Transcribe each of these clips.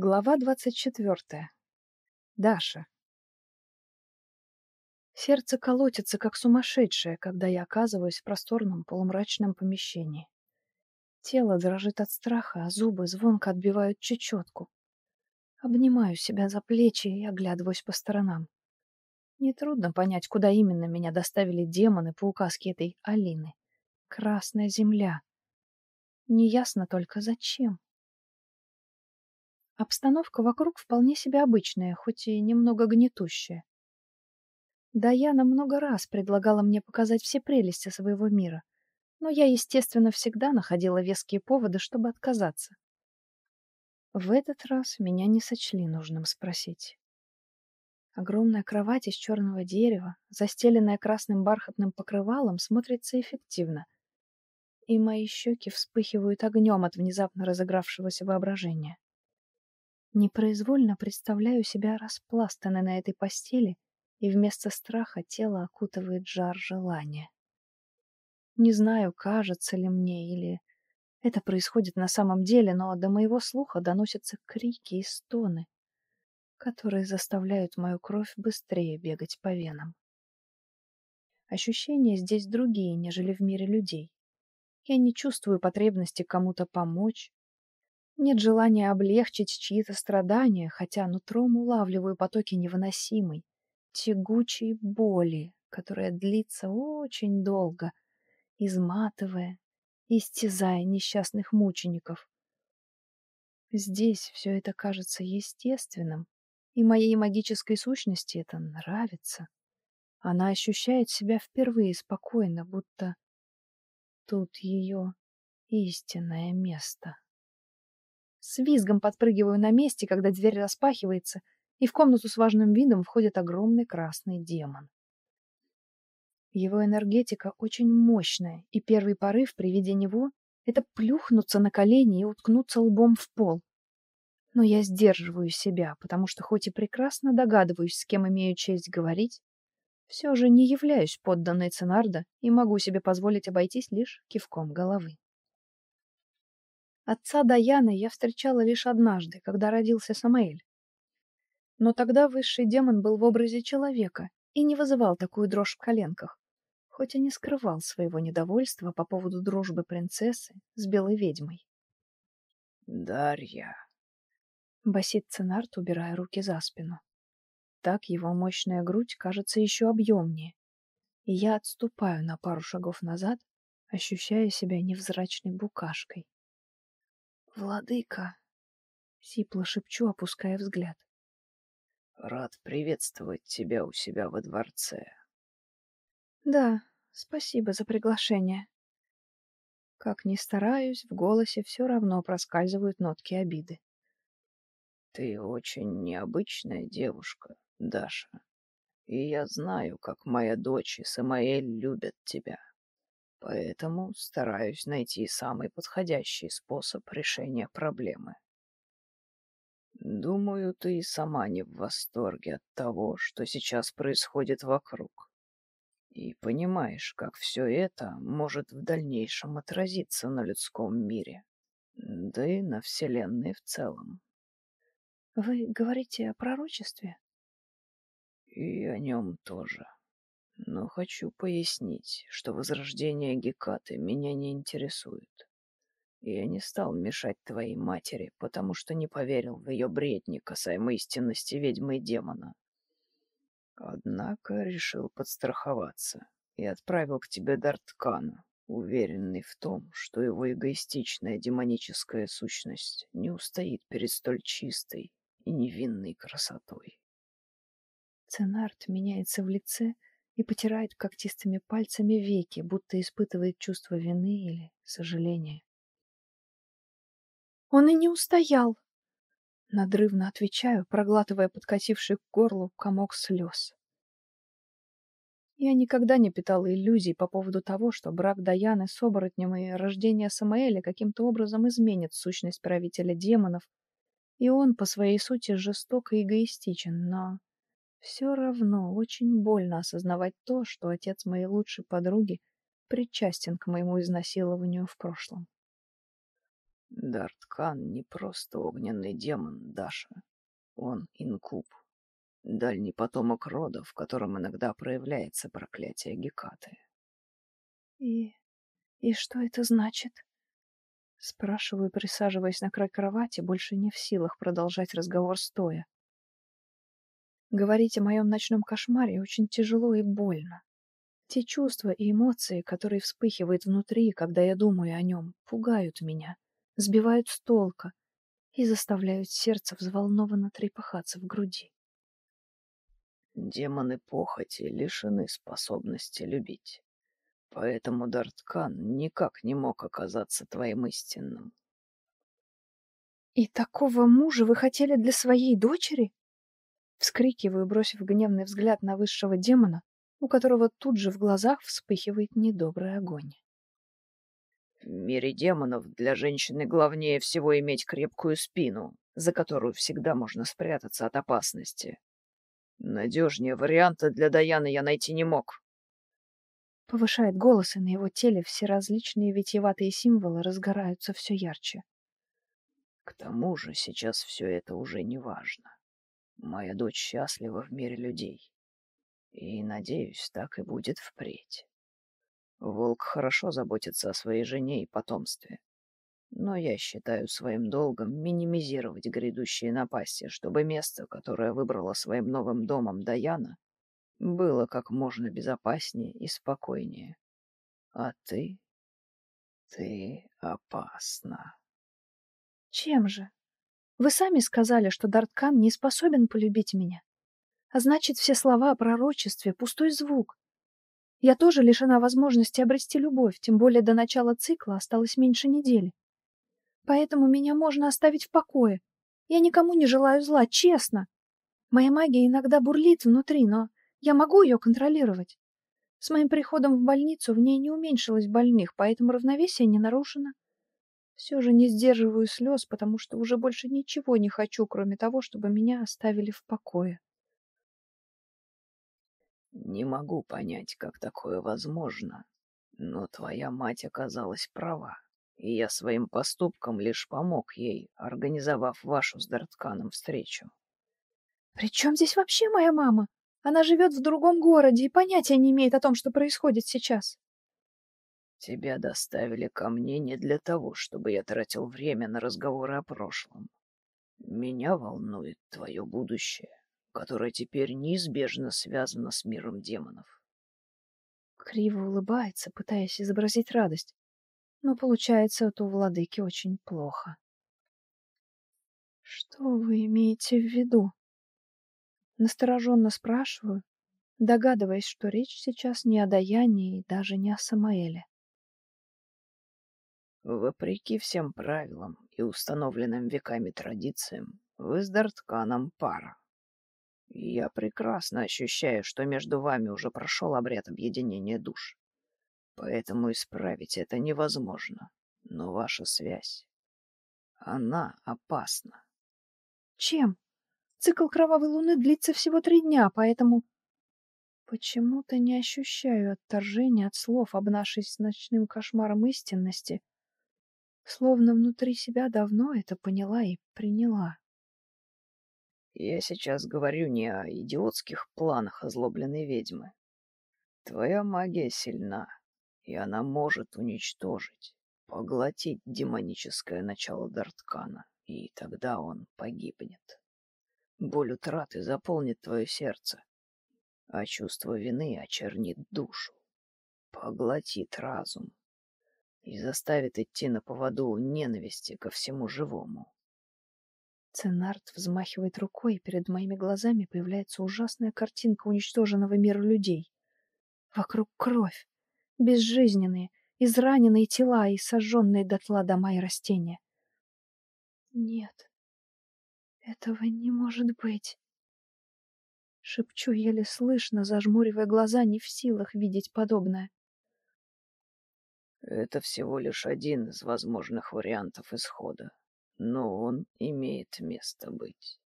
Глава двадцать четвертая. Даша. Сердце колотится, как сумасшедшее, когда я оказываюсь в просторном полумрачном помещении. Тело дрожит от страха, а зубы звонко отбивают чечетку. Обнимаю себя за плечи и оглядываюсь по сторонам. Нетрудно понять, куда именно меня доставили демоны по указке этой Алины. Красная земля. Неясно только зачем. Обстановка вокруг вполне себе обычная, хоть и немного гнетущая. Даяна много раз предлагала мне показать все прелести своего мира, но я, естественно, всегда находила веские поводы, чтобы отказаться. В этот раз меня не сочли нужным спросить. Огромная кровать из черного дерева, застеленная красным бархатным покрывалом, смотрится эффективно. И мои щеки вспыхивают огнем от внезапно разыгравшегося воображения. Непроизвольно представляю себя распластанной на этой постели, и вместо страха тело окутывает жар желания. Не знаю, кажется ли мне или это происходит на самом деле, но до моего слуха доносятся крики и стоны, которые заставляют мою кровь быстрее бегать по венам. Ощущения здесь другие, нежели в мире людей. Я не чувствую потребности кому-то помочь, нет желания облегчить чьи-то страдания, хотя нутром улавливаю потоки невыносимой, тягучей боли, которая длится очень долго, изматывая, истязая несчастных мучеников. Здесь все это кажется естественным, и моей магической сущности это нравится. Она ощущает себя впервые спокойно, будто тут ее истинное место. С визгом подпрыгиваю на месте, когда дверь распахивается, и в комнату с важным видом входит огромный красный демон. Его энергетика очень мощная, и первый порыв при виде него — это плюхнуться на колени и уткнуться лбом в пол. Но я сдерживаю себя, потому что хоть и прекрасно догадываюсь, с кем имею честь говорить, все же не являюсь подданной Ценарда и могу себе позволить обойтись лишь кивком головы. Отца Даяны я встречала лишь однажды, когда родился Самаэль. Но тогда высший демон был в образе человека и не вызывал такую дрожь в коленках, хоть и не скрывал своего недовольства по поводу дружбы принцессы с белой ведьмой. «Дарья!» — басит Ценарт, убирая руки за спину. Так его мощная грудь кажется еще объемнее, и я отступаю на пару шагов назад, ощущая себя невзрачной букашкой. «Владыка!» — сипло шепчу, опуская взгляд. «Рад приветствовать тебя у себя во дворце». «Да, спасибо за приглашение». Как ни стараюсь, в голосе все равно проскальзывают нотки обиды. «Ты очень необычная девушка, Даша, и я знаю, как моя дочь и Самаэль любят тебя. Поэтому стараюсь найти самый подходящий способ решения проблемы. Думаю, ты и сама не в восторге от того, что сейчас происходит вокруг. И понимаешь, как все это может в дальнейшем отразиться на людском мире, да и на Вселенной в целом. Вы говорите о пророчестве? И о нем тоже. Но хочу пояснить, что возрождение Гекаты меня не интересует. Я не стал мешать твоей матери, потому что не поверил в ее бредни касаемо истинности ведьмы и демона. Однако решил подстраховаться и отправил к тебе Дарткана, уверенный в том, что его эгоистичная демоническая сущность не устоит перед столь чистой и невинной красотой. Ценарт меняется в лице, и потирает когтистыми пальцами веки, будто испытывает чувство вины или сожаления. «Он и не устоял!» Надрывно отвечаю, проглатывая подкативший к горлу комок слез. Я никогда не питала иллюзий по поводу того, что брак Даяны с оборотнем и рождение Самаэля каким-то образом изменит сущность правителя демонов, и он по своей сути жесток и эгоистичен, но все равно очень больно осознавать то, что отец моей лучшей подруги причастен к моему изнасилованию в прошлом. Дарткан не просто огненный демон, Даша. Он инкуб, дальний потомок рода, в котором иногда проявляется проклятие Гекаты. И... и что это значит? Спрашиваю, присаживаясь на край кровати, больше не в силах продолжать разговор стоя. Говорить о моем ночном кошмаре очень тяжело и больно. Те чувства и эмоции, которые вспыхивают внутри, когда я думаю о нем, пугают меня, сбивают с толка и заставляют сердце взволнованно трепыхаться в груди. Демоны похоти лишены способности любить. Поэтому Дарткан никак не мог оказаться твоим истинным. «И такого мужа вы хотели для своей дочери?» Вскрикиваю, бросив гневный взгляд на высшего демона, у которого тут же в глазах вспыхивает недобрый огонь. В мире демонов для женщины главнее всего иметь крепкую спину, за которую всегда можно спрятаться от опасности. Надежнее варианта для Даяны я найти не мог. Повышает голос, и на его теле все различные витиеватые символы разгораются все ярче. К тому же сейчас все это уже не важно. Моя дочь счастлива в мире людей. И, надеюсь, так и будет впредь. Волк хорошо заботится о своей жене и потомстве. Но я считаю своим долгом минимизировать грядущие напасти, чтобы место, которое выбрала своим новым домом Даяна, было как можно безопаснее и спокойнее. А ты... ты опасна. Чем же? Вы сами сказали, что Дарткан не способен полюбить меня. А значит, все слова о пророчестве — пустой звук. Я тоже лишена возможности обрести любовь, тем более до начала цикла осталось меньше недели. Поэтому меня можно оставить в покое. Я никому не желаю зла, честно. Моя магия иногда бурлит внутри, но я могу ее контролировать. С моим приходом в больницу в ней не уменьшилось больных, поэтому равновесие не нарушено. Все же не сдерживаю слез, потому что уже больше ничего не хочу, кроме того, чтобы меня оставили в покое. Не могу понять, как такое возможно, но твоя мать оказалась права, и я своим поступком лишь помог ей, организовав вашу с Дартканом встречу. «При чем здесь вообще моя мама? Она живет в другом городе и понятия не имеет о том, что происходит сейчас». Тебя доставили ко мне не для того, чтобы я тратил время на разговоры о прошлом. Меня волнует твое будущее, которое теперь неизбежно связано с миром демонов. Криво улыбается, пытаясь изобразить радость, но получается это у владыки очень плохо. Что вы имеете в виду? Настороженно спрашиваю, догадываясь, что речь сейчас не о Даянии и даже не о Самаэле. Вопреки всем правилам и установленным веками традициям, вы с Дартканом пара. Я прекрасно ощущаю, что между вами уже прошел обряд объединения душ. Поэтому исправить это невозможно. Но ваша связь, она опасна. Чем? Цикл кровавой луны длится всего три дня, поэтому... Почему-то не ощущаю отторжения от слов об нашей с ночным кошмаром истинности, Словно внутри себя давно это поняла и приняла. Я сейчас говорю не о идиотских планах озлобленной ведьмы. Твоя магия сильна, и она может уничтожить, поглотить демоническое начало Дарткана, и тогда он погибнет. Боль утраты заполнит твое сердце, а чувство вины очернит душу, поглотит разум, и заставит идти на поводу ненависти ко всему живому. Ценарт взмахивает рукой, и перед моими глазами появляется ужасная картинка уничтоженного мира людей. Вокруг кровь, безжизненные, израненные тела и сожженные дотла дома и растения. Нет, этого не может быть. Шепчу еле слышно, зажмуривая глаза, не в силах видеть подобное. Это всего лишь один из возможных вариантов исхода, но он имеет место быть.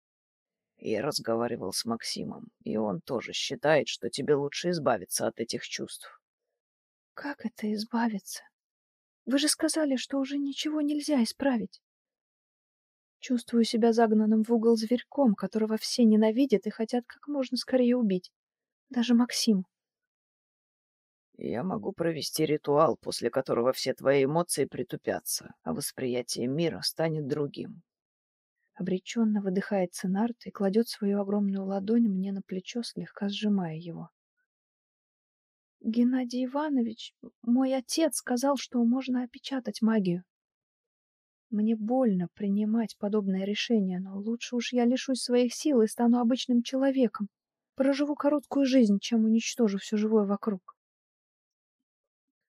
Я разговаривал с Максимом, и он тоже считает, что тебе лучше избавиться от этих чувств. Как это избавиться? Вы же сказали, что уже ничего нельзя исправить. Чувствую себя загнанным в угол зверьком, которого все ненавидят и хотят как можно скорее убить. Даже Максим. Я могу провести ритуал, после которого все твои эмоции притупятся, а восприятие мира станет другим. Обреченно выдыхает Ценарт и кладет свою огромную ладонь мне на плечо, слегка сжимая его. Геннадий Иванович, мой отец сказал, что можно опечатать магию. Мне больно принимать подобное решение, но лучше уж я лишусь своих сил и стану обычным человеком. Проживу короткую жизнь, чем уничтожу все живое вокруг.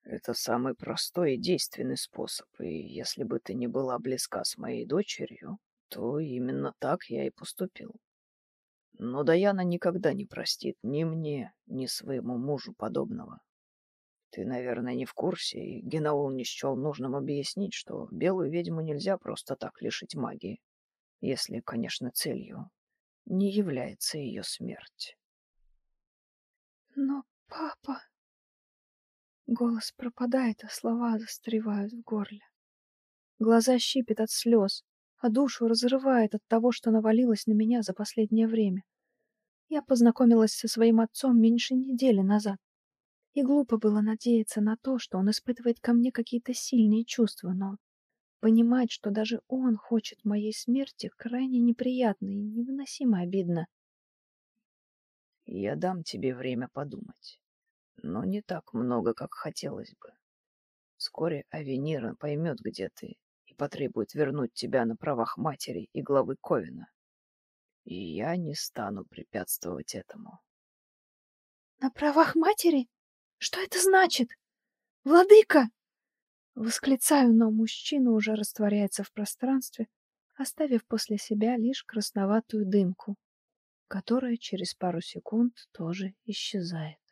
Это самый простой и действенный способ, и если бы ты не была близка с моей дочерью, то именно так я и поступил. Но Даяна никогда не простит ни мне, ни своему мужу подобного. Ты, наверное, не в курсе, и Генаул не счел нужным объяснить, что белую ведьму нельзя просто так лишить магии, если, конечно, целью не является ее смерть. Но, папа... Голос пропадает, а слова застревают в горле. Глаза щипят от слез, а душу разрывает от того, что навалилось на меня за последнее время. Я познакомилась со своим отцом меньше недели назад. И глупо было надеяться на то, что он испытывает ко мне какие-то сильные чувства, но понимать, что даже он хочет моей смерти, крайне неприятно и невыносимо обидно. Я дам тебе время подумать, но не так много, как хотелось бы. Вскоре Авенира поймет, где ты, и потребует вернуть тебя на правах матери и главы Ковина. И я не стану препятствовать этому. — На правах матери? Что это значит? Владыка! Восклицаю, но мужчина уже растворяется в пространстве, оставив после себя лишь красноватую дымку, которая через пару секунд тоже исчезает.